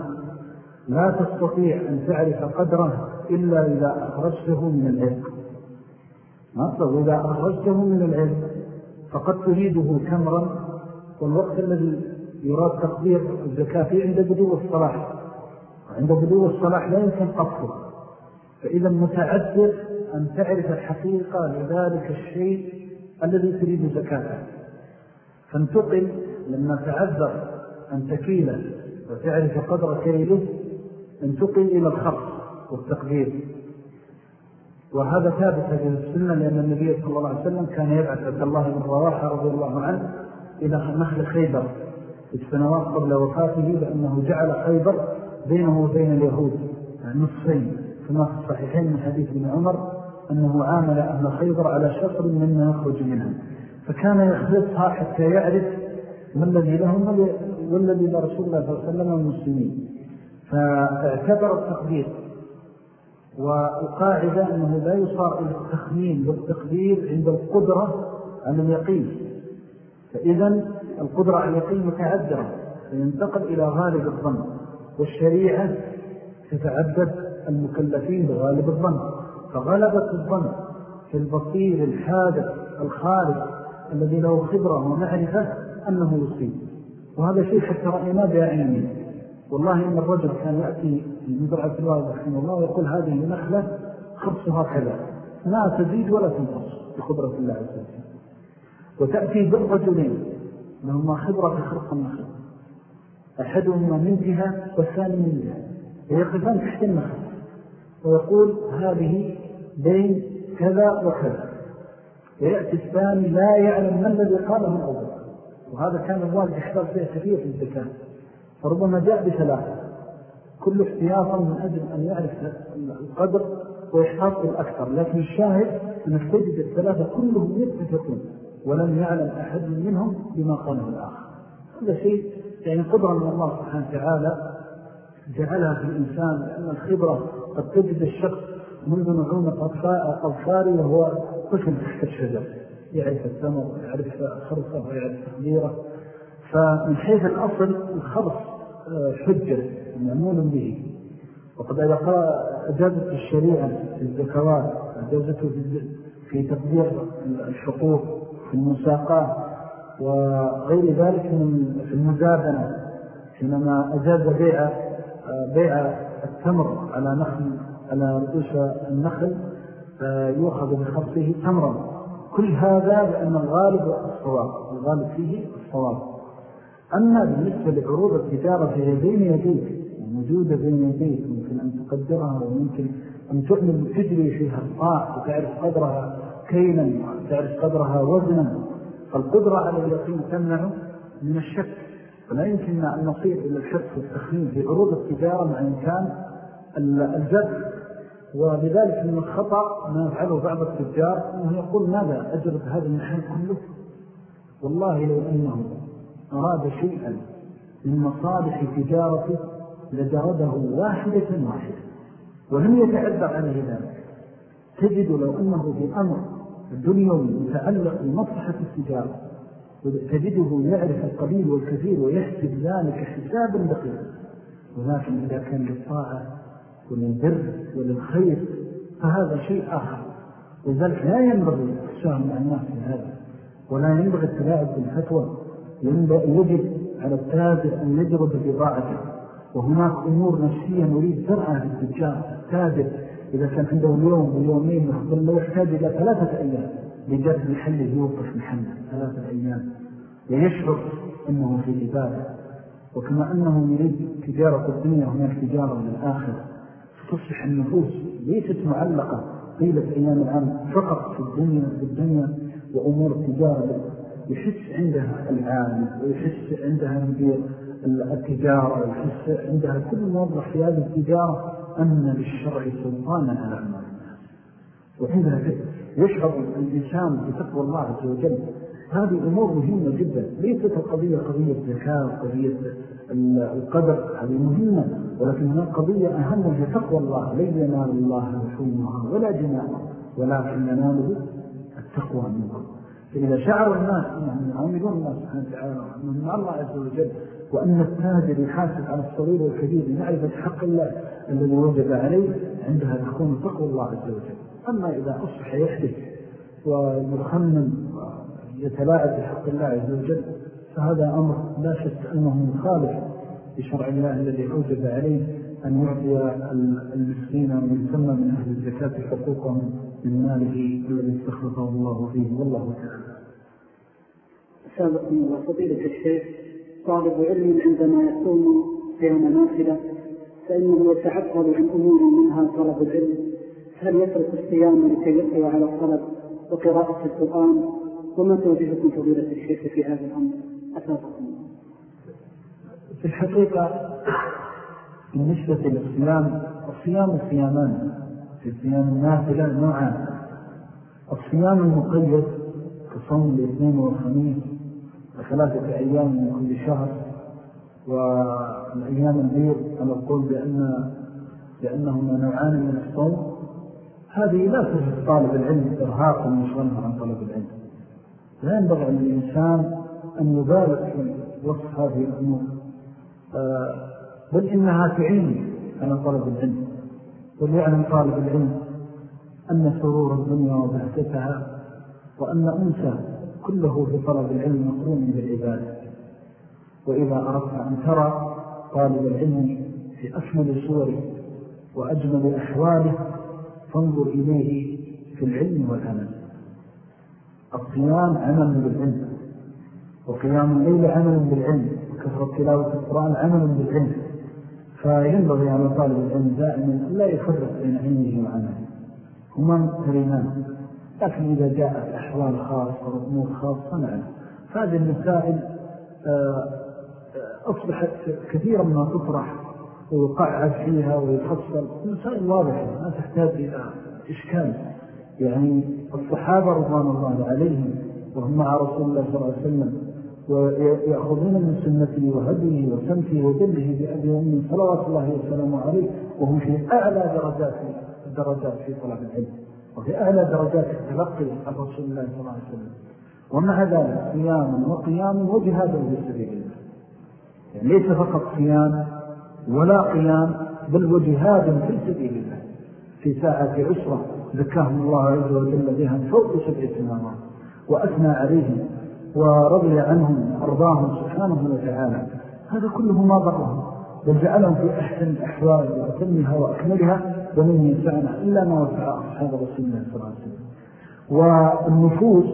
لا تستطيع أن تعرف قدره إلا إذا أخرجته من العلم. ما إذا أخرجته من العلم فقد تريده تمرا والوقت الذي يراد تقدير الزكاة فيه عند بدو الصلاح. عند بدو الصلاح لا يمكن قصه فإذا متعذر أن تعرف الحقيقة لذلك الشيء الذي تريد زكاته. فانتقل لما تعذر أن تكيله وتعرف قدر كيله انتقل إلى الخرص والتقدير. وهذا ثابت هذه السنة لأن النبي صلى الله عليه وسلم كان يبعث عبد الله بن رواحة رضي الله عنه إلى نخل خيبر السنوات قبل وفاته لأنه جعل خيبر بينه وبين اليهود نصفين. كما في الصحيحين من حديث ابن عمر أنه عامل أهل خيبر على شطر مما يخرج منها فكان يخلصها حتى يعرف ما الذي لهم والذي لرسول الله صلى الله عليه وسلم المسلمين فاعتبر التقدير والقاعدة أنه لا يصار إلى التخمين والتقدير عند القدرة على اليقين. فإذا القدرة على اليقين متعذرة فينتقل إلى غالب الظن والشريعة تتعدد المكلفين بغالب الظن. فغلبة الظن في البصير الحادث الخالد الذي له خبرة ومعرفة أنه يصيب. وهذا شيء حتى رأينا بعينه والله إن الرجل كان يأتي مزرعة الله رحمه الله ويقول هذه نخلة خرصها كذا لا تزيد ولا تنقص بخبرة الله عز وجل. وتأتي بالرجلين لهما خبرة خرق النخل أحدهما من جهة والثاني من جهة. ويقفان تحت النخل ويقول هذه بين كذا وكذا. ويأتي الثاني لا يعلم ما الذي قاله من أول. وهذا كان الوالد يحتاج فيه كثير في الزكاة فربما جاء بثلاثة. كل احتياطا من أجل أن يعرف القدر ويحتاط الأكثر لكن الشاهد أن تجد الثلاثة كلهم يتفقون. ولم يعلم أحد منهم بما قاله الآخر. هذا شيء يعني قدرة من الله سبحانه وتعالى جعلها في الإنسان لأن الخبرة قد تجد الشخص منذ نعومة أطفال وهو طفل تحت الشجر يعرف الثمر ويعرف خرصه ويعرف تخديره فمن حيث الأصل الخرص آه، حجة معمول به. وقد أجازت الشريعة في الزكوات أجازته في تقدير الحقوق في المساقات وغير ذلك من في المزابنة حينما أجاز بيع بيع التمر على نخل على رؤوس النخل فيؤخذ بخصه تمرا. كل هذا لأن الغالب الصواب الغالب فيه الصواب. أما بالنسبة لعروض التجارة فهي بين يديك موجودة بين يديك ممكن أن تقدرها وممكن أن تعمل تجري فيها الطاع وتعرف قدرها. كينا وتعرف قدرها وزنا. فالقدرة على اليقين تمنع من الشك. فلا يمكن أن نصير إلى الشك والتخمين في عروض التجارة مع إمكان الجد. ولذلك من الخطأ ما يفعله بعض التجار أنه يقول ماذا أجرب هذا المحل كله؟ والله لو أنه أراد شيئا من مصالح تجارته لجرده واحدة واحدة ولم يتعذر عليه ذلك. تجد لو أنه في أمر الدنيا متعلق بمصلحة التجارة تجده يعرف القليل والكثير ويحسب ذلك حسابا دقيقا ولكن إذا كان للطاعة وللبر وللخير فهذا شيء آخر. لذلك لا ينبغي التساهم مع الناس في هذا ولا ينبغي التلاعب بالفتوى يجب على التاجر أن يجرب بضاعته. وهناك أمور نفسية نريد زرعها في التجار التاجر إذا كان عنده اليوم ويومين لو يحتاج إلى ثلاثة أيام لجرد محله يوقف محله ثلاثة أيام ويشعر أنه في عبادة وكما أنه يريد تجارة الدنيا هناك تجارة للآخرة فتصبح النفوس ليست معلقة طيلة أيام العام فقط في الدنيا, في الدنيا وأمور التجارة. يحس عندها العالم ويحس عندها التجارة ويحس عندها كل موضح في هذه التجارة. أن للشرع سلطانا على أمر وعندها يشعر الإنسان بتقوى الله عز وجل. هذه أمور مهمة جدا. ليست القضية قضية ذكاء قضية القدر هذه مهمة. ولكن هناك قضية أهم هي تقوى الله. لن ينال الله لحومها ولا جماعها ولكن يناله التقوى منكم فإذا شعر الناس أنهم يعاملون الله سبحانه وتعالى من الله عز وجل وأن التاجر يحاسب على الصغير والكبير لمعرفة حق الله الذي وجب عليه عندها تكون تقوى الله عز وجل. أما إذا أصبح يحدث ويخمن ويتلاعب بحق الله عز وجل فهذا أمر لا شك أنه مخالف بشرع الله الذي أوجب عليه أن يعطي المسكين من ثم من أهل الزكاة حقوقهم من ماله الذي استخلصه الله فيه. والله تعالى. سابقا وفضيلة الشيخ طالب علم عندما يكون قيام نافلة فإنه يتعطل عن أمور منها طلب العلم. هل يترك الصيام لكي يقوى على الطلب وقراءة القرآن؟ وما توجهكم فضيلة الشيخ في هذا الأمر؟ أساسكم في الحقيقة بالنسبة للصيام الصيام صيامان في صيام النافلة نوعان. الصيام المقيد كصوم الاثنين والخميس وثلاثة أيام من كل شهر والأيام البيض أنا أقول بأن لأنهما نوعان من الصوم. هذه لا تجد طالب العلم إرهاقا يشغلها عن طلب العلم. لا ينبغي أن الإنسان أن يبالغ في وصف هذه الأمور. آه، بل إنها تعين على طلب العلم. وليعلم طالب العلم أن سرور الدنيا وبهتتها وأن أنسى كله في طلب العلم مقرون بالعبادة وإذا أردت أن ترى طالب العلم في أكمل صوره وأجمل أحواله فانظر إليه في العلم والعمل. الصيام عمل بالعلم وقيام الليل عمل بالعلم وكثرة تلاوة القرآن عمل بالعلم. فينبغي على طالب العلم دائما لا يفرق بين علمه وعمله. هما مقترنان لكن إذا جاءت أحوال خاصة وأمور خاصة نعم. فهذه المسائل آه، آه، أصبحت كثيرا ما تطرح ويقعد فيها ويفصل مسائل واضحة ما تحتاج إلى إشكال. يعني الصحابة رضوان الله عليهم وهم مع رسول الله صلى الله عليه وسلم ويأخذون من سنته وهديه وسمته وذله بأبي ومن صلوات الله وسلامه عليه وهم في أعلى درجات الدرجات في طلب العلم. وفي أعلى درجات التلقي عن رسول الله صلى الله عليه وسلم. ومع ذلك قيام وقيام وجهاد في سبيل الله. يعني ليس فقط قيام ولا قيام بل وجهاد في سبيل الله. في ساعة عسرة ذكاهم الله عز وجل بها فوق سبع سماوات وأثنى عليهم ورضي عنهم أرضاهم سبحانه وتعالى. هذا كله ما ضرهم بل جعلهم في أحسن الأحوال وأتمها وأكملها. ومن يسعنا إلا ما وسع أصحاب رسول الله صلى الله عليه وسلم والنفوس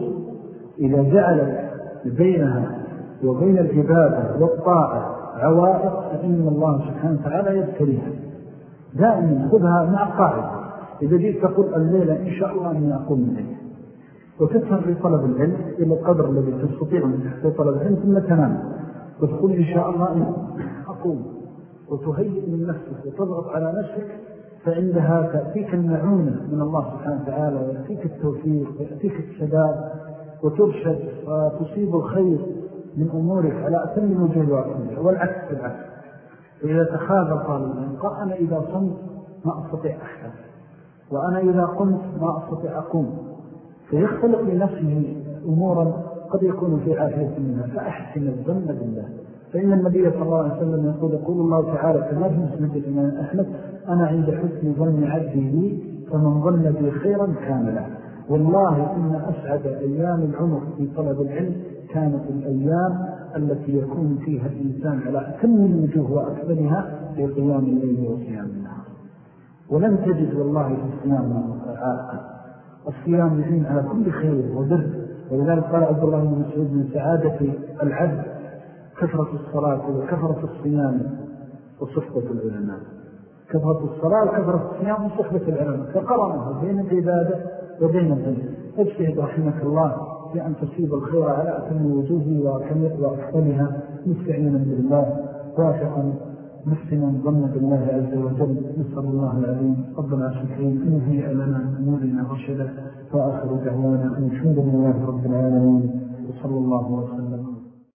إذا جعلت بينها وبين العبادة والطاعة عوائق فإن الله سبحانه وتعالى يبتليها. دائما خذها مع قاعدة. إذا جيت تقول الليلة إن شاء الله أني أقوم الليل وتسهر في طلب العلم إلى القدر الذي تستطيع أن تحصي طلب العلم ثم تنام. وتقول إن شاء الله أن أقوم. وتهيئ من نفسك وتضغط على نفسك فعندها تأتيك المعونة من الله سبحانه وتعالى ويأتيك التوفيق ويأتيك السداد وترشد وتصيب الخير من أمورك على أتم وجه وأكمل والعكس تخاذل طالب العلم قال أنا إذا صمت ما أستطيع أحفظ وأنا إذا قمت ما أستطيع أقوم. فيختلق لنفسه أمورا قد يكون في عافية منها فأحسن الظن بالله. فإن النبي صلى الله عليه وسلم يقول يقول الله تعالى كما في مسند الإمام أحمد أنا عند حسن ظن عبدي لي فمن ظن بي خيرا كان له والله إن أسعد أيام العمر في طلب العلم كانت الأيام التي يكون فيها الإنسان على أتم الوجوه وأكبرها في قيام الليل وصيام النهار. ولم تجد والله في الصيام عائقا الصيام يعين على كل خير وبر. ولذلك قال عبد الله بن مسعود من سعادة العبد كثرة الصلاة وكثرة الصيام وصحبة العلماء. كثرة الصلاة وكثرة الصيام وصحبة العلماء فقرنها بين العبادة وبين الدنيا أجتهد رحمة الله بأن تصيب الخير على أتم وجوه وأكثرها مستعينا بالله. وافقا مسلما ظن بالله عز وجل. نسأل الله العظيم. ربنا العالمين إن هي لنا أمورنا رشدا. وآخر دعوانا أن الحمد لله رب العالمين. وصلى الله وسلم.